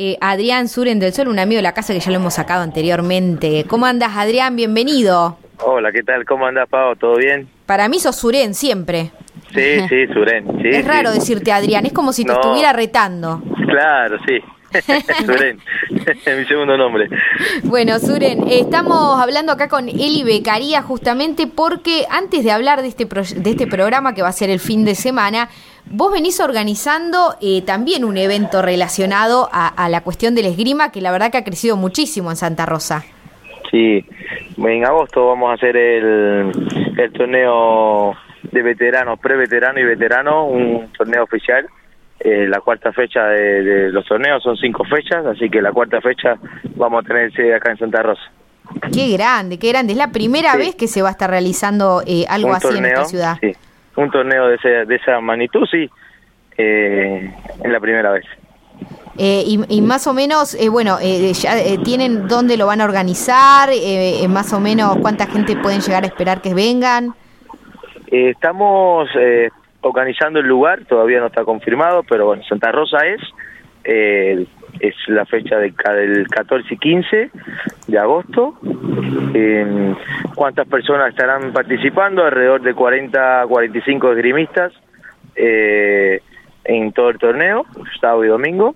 eh, Adrián Suren del Sol, un amigo de la casa que ya lo hemos sacado anteriormente. ¿Cómo andas, Adrián? Bienvenido. Hola, ¿qué tal? ¿Cómo andas, Pau? ¿Todo bien? Para mí sos Suren siempre. Sí, sí, Suren. Sí, es raro decirte Adrián, es como si te No. estuviera retando. Claro, sí. Suren, mi segundo nombre. Bueno, Suren, estamos hablando acá con Eli Becaría justamente porque antes de hablar de este, pro- de este programa que va a ser el fin de semana, vos venís organizando eh, también un evento relacionado a, a la cuestión del esgrima que la verdad que ha crecido muchísimo en Santa Rosa. Sí, en agosto vamos a hacer el, el torneo de veteranos, pre-veterano y veterano, un torneo oficial. Eh, la cuarta fecha de, de los torneos son cinco fechas, así que la cuarta fecha vamos a tener sede acá en Santa Rosa. Qué grande, qué grande. Es la primera Sí. vez que se va a estar realizando eh, algo un así en esta ciudad. Sí, un torneo de, ese- de esa magnitud, sí, eh, es la primera vez. Eh, y, y más o menos, eh, bueno, eh, ya eh, tienen dónde lo van a organizar, eh, más o menos cuánta gente pueden llegar a esperar que vengan. Estamos eh, organizando el lugar, todavía no está confirmado, pero bueno, Santa Rosa es, eh, es la fecha del, del 14 y 15 de agosto. Eh, ¿Cuántas personas estarán participando? Alrededor de 40, 45 esgrimistas eh, en todo el torneo, sábado y domingo.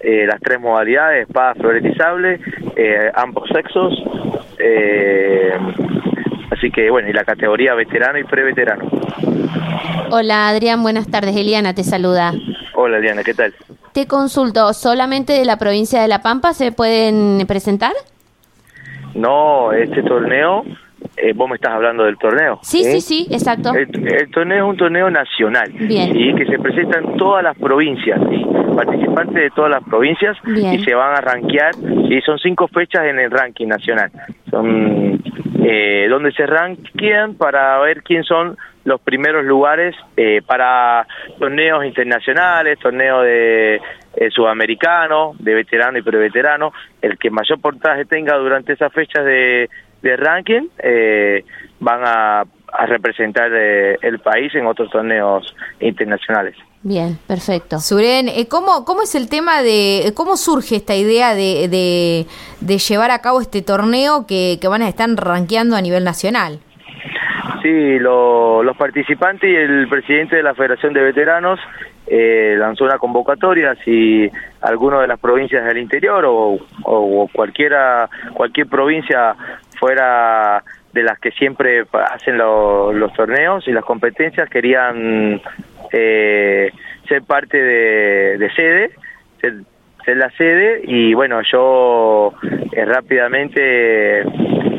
Eh, las tres modalidades, espada, sable, eh, ambos sexos. Eh, así que bueno, y la categoría veterano y preveterano. Hola Adrián, buenas tardes. Eliana te saluda. Hola Diana, ¿qué tal? Te consulto, ¿solamente de la provincia de La Pampa se pueden presentar? No, este torneo, eh, vos me estás hablando del torneo. Sí, ¿eh? sí, sí, exacto. El, el torneo es un torneo nacional Bien. y que se presentan todas las provincias, ¿sí? participantes de todas las provincias Bien. y se van a rankear y son cinco fechas en el ranking nacional. Son eh, donde se rankean para ver quién son los primeros lugares eh, para torneos internacionales, torneos de eh, sudamericano, de veterano y preveterano. El que mayor portaje tenga durante esas fechas de, de ranking eh, van a, a representar eh, el país en otros torneos internacionales. Bien, perfecto. Suren, eh, ¿cómo, ¿cómo es el tema de, cómo surge esta idea de, de, de llevar a cabo este torneo que, que van a estar rankeando a nivel nacional? Sí, lo- los participantes y el presidente de la Federación de Veteranos eh, lanzó una convocatoria si alguno de las provincias del interior o, cualquiera cualquier provincia fuera de las que siempre hacen lo- los torneos y las competencias querían eh, ser parte de, de sede ser, ser la sede y bueno yo eh, rápidamente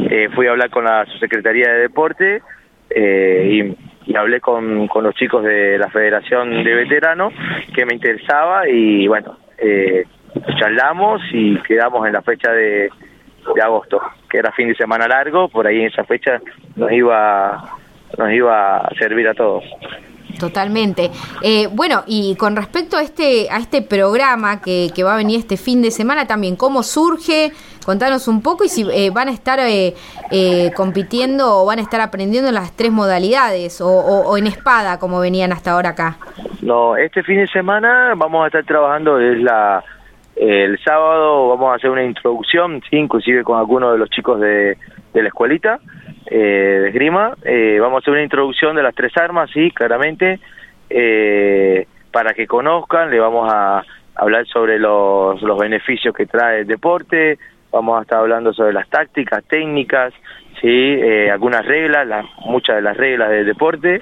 eh, fui a hablar con la subsecretaría de deporte eh, y, y hablé con, con los chicos de la Federación de Veteranos que me interesaba y bueno, eh, charlamos y quedamos en la fecha de, de agosto, que era fin de semana largo, por ahí en esa fecha nos iba nos iba a servir a todos. Totalmente. Eh, bueno, y con respecto a este a este programa que, que va a venir este fin de semana también, ¿cómo surge? Contanos un poco y si eh, van a estar eh, eh, compitiendo o van a estar aprendiendo en las tres modalidades o, o- o en espada como venían hasta ahora acá. No, este fin de semana vamos a estar trabajando es la el sábado vamos a hacer una introducción, sí, inclusive con algunos de los chicos de, de la escuelita eh, de esgrima. Eh, vamos a hacer una introducción de las tres armas, sí, claramente, eh, para que conozcan. Le vamos a hablar sobre los, los beneficios que trae el deporte. Vamos a estar hablando sobre las tácticas, técnicas, sí, eh, algunas reglas, las, muchas de las reglas del deporte.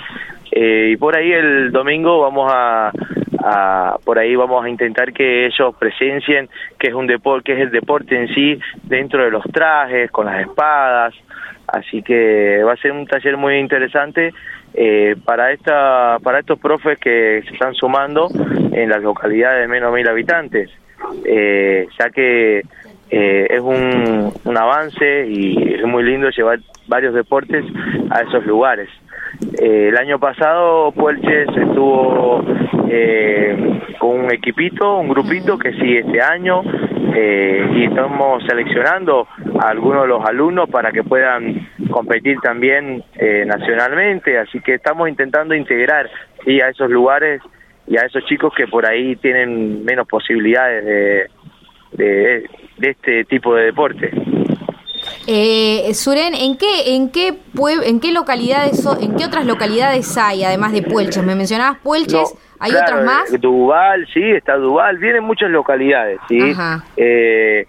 Eh, y por ahí el domingo vamos a, por ahí vamos a intentar que ellos presencien que es un deporte que es el deporte en sí dentro de los trajes con las espadas. Así que va a ser un taller muy interesante eh, para esta para estos profes que se están sumando en las localidades de menos mil habitantes. Eh, ya que eh, es un, un avance y es muy lindo llevar varios deportes a esos lugares. Eh, el año pasado Puelches estuvo eh, con un equipito, un grupito que sigue este año eh, y estamos seleccionando a algunos de los alumnos para que puedan competir también eh, nacionalmente, así que estamos intentando integrar ¿sí? a esos lugares y a esos chicos que por ahí tienen menos posibilidades de, de, de este tipo de deporte. Eh, Suren, ¿en qué, en qué en qué localidades, en qué otras localidades hay, además de Puelches? Me mencionabas Puelches, ¿hay otras más? Eh, Duval, sí, está Duval, vienen muchas localidades, sí. Eh,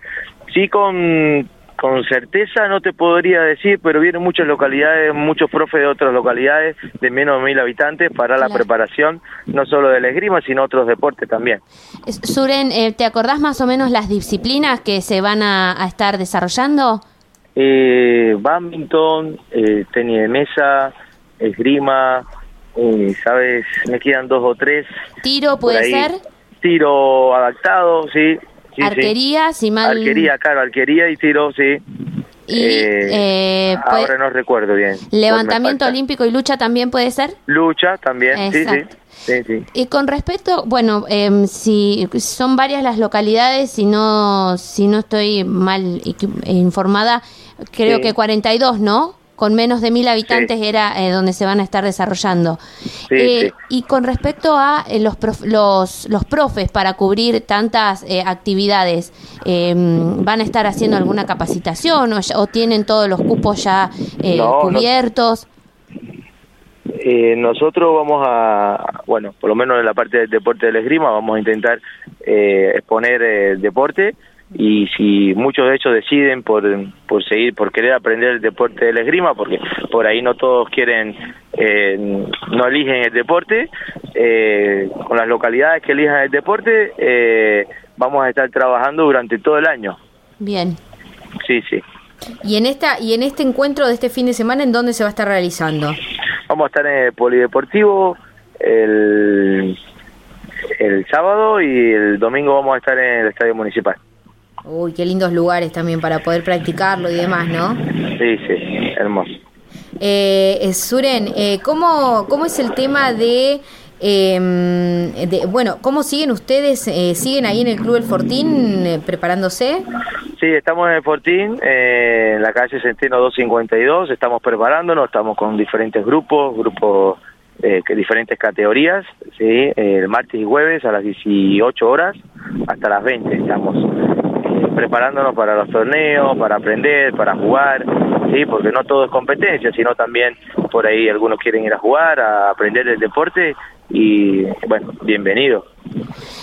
sí, con, con certeza no te podría decir, pero vienen muchas localidades, muchos profes de otras localidades de menos de mil habitantes para la preparación, no solo del esgrima, sino otros deportes también. Suren, ¿te acordás más o menos las disciplinas que se van a estar desarrollando? eh, badminton, eh, tenis de mesa, esgrima, eh, ¿sabes? Me quedan dos o tres. ¿Tiro puede ser? Tiro adaptado, sí. Arquería, si mal... Arquería, claro, arquería y tiro, sí. Y, eh, eh ahora no recuerdo bien. ¿Levantamiento olímpico y lucha también puede ser? Lucha también, sí, sí. Y con respecto, bueno, eh, si son varias las localidades, si no, si no estoy mal informada, creo que 42, ¿no? Con menos de mil habitantes era eh, donde se van a estar desarrollando. Eh, y con respecto a eh, los, los, los profes para cubrir tantas actividades, em, ¿van a estar haciendo alguna capacitación o, tienen todos los cupos ya cubiertos? nosotros vamos a, bueno, por lo menos en la parte del deporte del esgrima, vamos a intentar exponer el deporte y si muchos de ellos deciden por, por seguir, por querer aprender el deporte del esgrima, porque por ahí no todos quieren, eh, no eligen el deporte, eh, con las localidades que elijan el deporte, eh, vamos a estar trabajando durante todo el año. Bien. Sí, sí. ¿Y en, esta, y en este encuentro de este fin de semana, en dónde se va a estar realizando? Vamos a estar en el Polideportivo, el, el sábado y el domingo vamos a estar en el Estadio Municipal. Uy, qué lindos lugares también para poder practicarlo y demás, ¿no? Sí, sí, hermoso. Eh, eh Suren, eh, ¿cómo, ¿cómo es el tema de, em, de bueno, cómo siguen ustedes? Eh, ¿Siguen ahí en el Club El Fortín preparándose? Sí, estamos en el Fortín, en la calle Centeno 252, estamos preparándonos, estamos con diferentes grupos, grupos eh, que diferentes categorías, ¿sí? el martes y jueves a las 18 horas hasta las 20 estamos preparándonos para los torneos, para aprender, para jugar, sí, porque no todo es competencia, sino también por ahí algunos quieren ir a jugar, a aprender el deporte y bueno, bienvenido.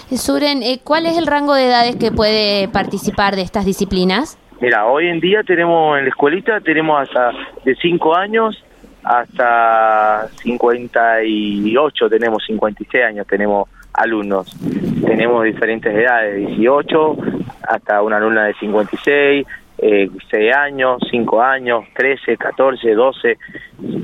Suren, eh, ¿cuál es el rango de edades que puede participar de estas disciplinas? Mira, hoy en día tenemos en la escuelita, tenemos hasta de 5 años hasta 58, tenemos 56 años, tenemos alumnos. Tenemos diferentes edades, 18 hasta una alumna de 56, eh, 6 años, 5 años, 13, 14, 12.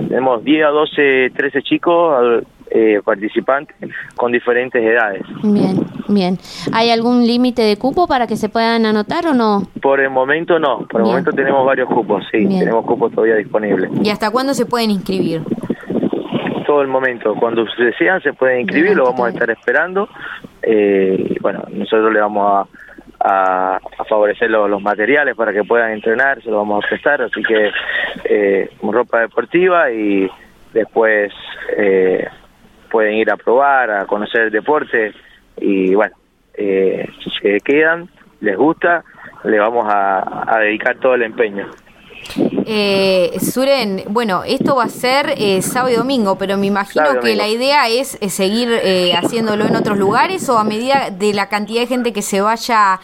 Tenemos 10 a 12, 13 chicos eh, participantes con diferentes edades. Bien, bien. ¿Hay algún límite de cupo para que se puedan anotar o no? Por el momento no, por el momento tenemos varios cupos, sí, tenemos cupos todavía disponibles. ¿Y hasta cuándo se pueden inscribir? todo el momento. Cuando desean se pueden inscribir, lo vamos a estar esperando. Eh, bueno, nosotros le vamos a, a, favorecer los, materiales para que puedan entrenar, se lo vamos a prestar, así que eh, ropa deportiva y después eh, pueden ir a probar, a conocer el deporte y bueno, eh, si se quedan, les gusta, le vamos a dedicar todo el empeño. Eh, Suren, bueno, esto va a ser eh, sábado y domingo, pero me imagino que la idea es eh, seguir eh, haciéndolo en otros lugares o a medida de la cantidad de gente que se vaya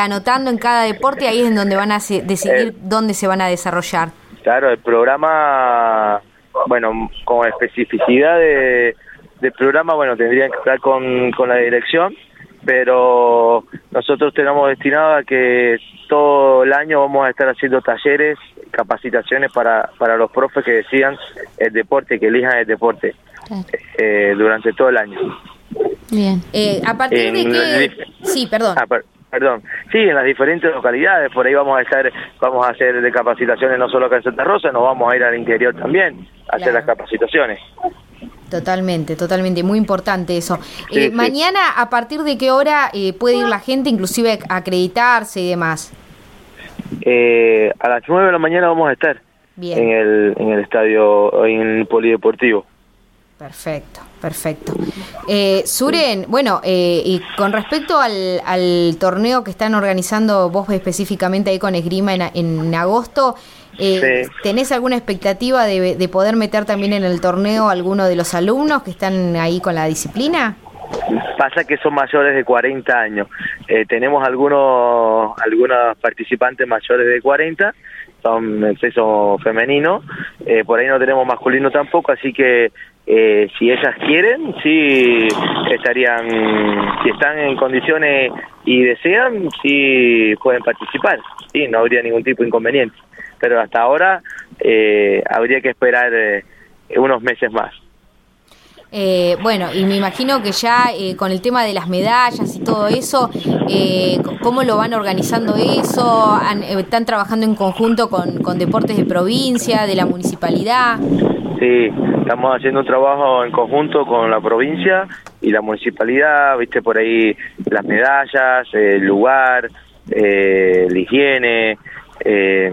anotando en cada deporte, ahí es en donde van a decidir dónde se van a desarrollar. Claro, el programa, bueno, con especificidad de, del programa, bueno, tendrían que estar con, con la dirección pero nosotros tenemos destinado a que todo el año vamos a estar haciendo talleres, capacitaciones para, para los profes que decidan el deporte, que elijan el deporte eh, durante todo el año. Bien. Eh, a partir de que... Sí, perdón. Ah, perdón. Sí, en las diferentes localidades, por ahí vamos a estar, vamos a hacer de capacitaciones no solo acá en Santa Rosa, nos vamos a ir al interior también a hacer las capacitaciones. Totalmente, totalmente, muy importante eso. Eh, mañana, ¿a partir de qué hora eh, puede ir la gente, inclusive a acreditarse y demás? Eh, a las 9 de la mañana vamos a estar en el, en el estadio, en el polideportivo. Perfecto. Perfecto. Eh, Suren, bueno, eh, y con respecto al, al, torneo que están organizando vos específicamente ahí con Esgrima en, en agosto, eh, ¿tenés alguna expectativa de, de, poder meter también en el torneo a alguno de los alumnos que están ahí con la disciplina? Pasa que son mayores de 40 años. Eh, tenemos algunos algunos participantes mayores de 40, son el sexo femenino. Eh, por ahí no tenemos masculino tampoco, así que eh, si ellas quieren, sí estarían, si están en condiciones y desean, sí pueden participar. Sí, no habría ningún tipo de inconveniente. Pero hasta ahora eh, habría que esperar eh, unos meses más. Eh, bueno, y me imagino que ya eh, con el tema de las medallas y todo eso, eh, ¿cómo lo van organizando eso? Eh, ¿Están trabajando en conjunto con, con deportes de provincia, de la municipalidad? Sí, estamos haciendo un trabajo en conjunto con la provincia y la municipalidad, viste por ahí las medallas, el lugar, la higiene, eh,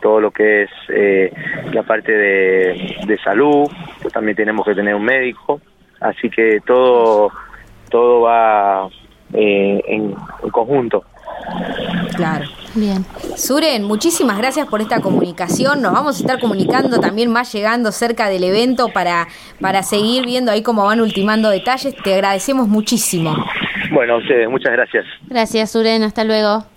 todo lo que es eh, la parte de, de salud, pues también tenemos que tener un médico, así que todo todo va eh, en, en conjunto. Claro. Bien. Suren, muchísimas gracias por esta comunicación. Nos vamos a estar comunicando también más llegando cerca del evento para, para seguir viendo ahí cómo van ultimando detalles. Te agradecemos muchísimo. Bueno, a ustedes, muchas gracias. Gracias, Suren. Hasta luego.